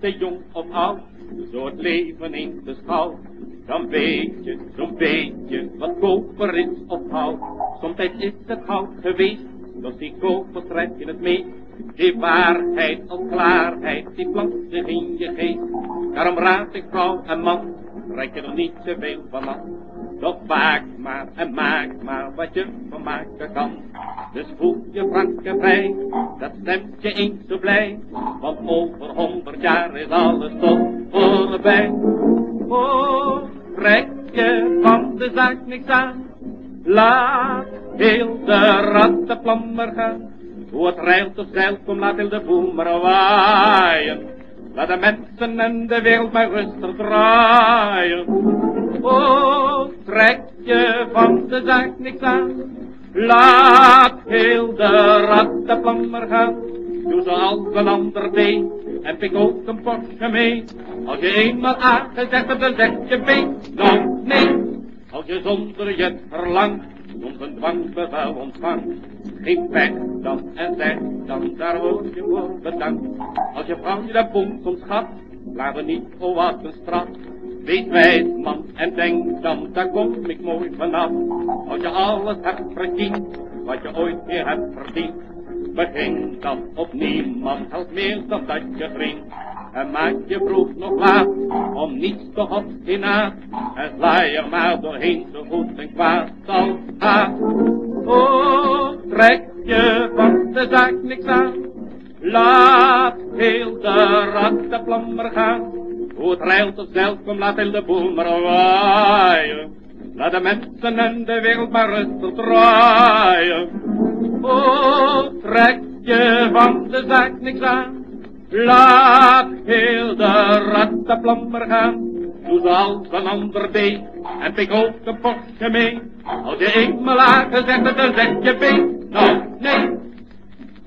te jong of oud, zo het leven in de schouw. Dan weet je, zo'n beetje, wat koper is of hout. Soms is het goud geweest, dus die koper trek je het mee. Die waarheid als klaarheid, die plant zich in je geest. Daarom raad ik vrouw en man, trek je er niet te veel van af. Doch maak maar en maak maar wat je van maken kan. Dus voel je franke vrij, dat stemt je eens zo blij. Want over honderd jaar is alles toch voorbij. Oh, trek je van de zaak niks aan. Laat heel de rattenplammer gaan. Hoe het rijlt of zeilt, kom laat heel de boel maar waaien. Laat de mensen en de wereld maar rustig draaien. Oh, trek je van de zaak niks aan. Laat heel de rattenplammer gaan. Doe zoals een ander deed. En pik ook een Porsche mee. Als je eenmaal aangezegd hebt, dan zeg je been. Nou, nee. Als je zonder je verlangt, soms een dwangbevel ontvangt. Geef weg dan en zeg dan, daar word je voor bedankt. Als je vrouw je dat boom soms schat, laat er niet voor wat een straf. Wees wijs man en denk dan, daar kom ik mooi vanaf. Als je alles hebt verdiend, wat je ooit weer hebt verdiend. Begin dan op niemand helpt meer dan dat je vriend. En maak je broek nog laat, om niets te obstinaat. En sla je maar doorheen zo goed en kwaad als haat. Oh, trek je van de zaak niks aan. Laat heel de rattenplammer gaan. Hoe het rijlt of laat heel de boel maar waaien. Laat de mensen en de wereld maar rustig draaien. Oh, trek je van de zaak niks aan. Laat heel de rattenplammer gaan. Doe zoals een ander deed. En pik ook een Porsche mee. Als je eenmaal aangezegd hebt, dan zeg je been. Nou, nee,